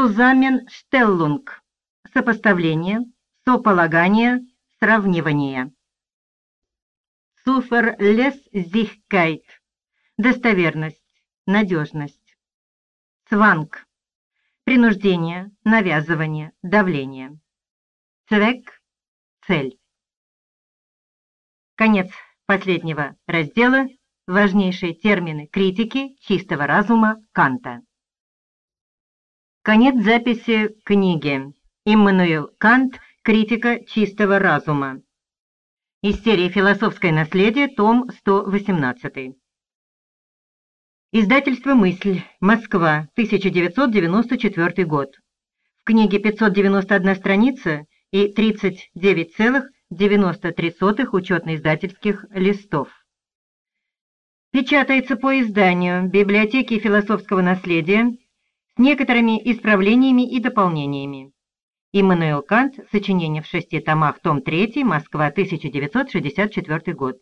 Zusammenstellung – сопоставление, сополагание, сравнивание. Zuverlässigkeit – достоверность, надежность. Цванг – принуждение, навязывание, давление. Цвек – цель. Конец последнего раздела – важнейшие термины критики чистого разума Канта. Конец записи книги. Иммануил Кант «Критика чистого разума». Из серии «Философское наследие», том 118. Издательство «Мысль», Москва, 1994 год. В книге 591 страница и 39,93 учетно-издательских листов. Печатается по изданию Библиотеки философского наследия с некоторыми исправлениями и дополнениями. Иммануил Кант, сочинение в шести томах, том 3, Москва, 1964 год.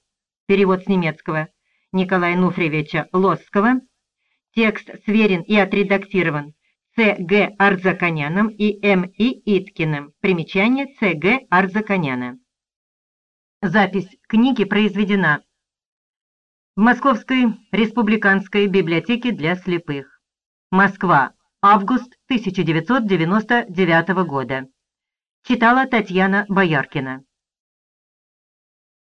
Перевод с немецкого Николая Нуфриевича Лосского. Текст сверен и отредактирован Ц. Г. Арзаканяном и М. И. Иткиным. Примечание Ц. Г. Арзаканяна. Запись книги произведена в Московской республиканской библиотеке для слепых. Москва, Август 1999 года. Читала Татьяна Бояркина.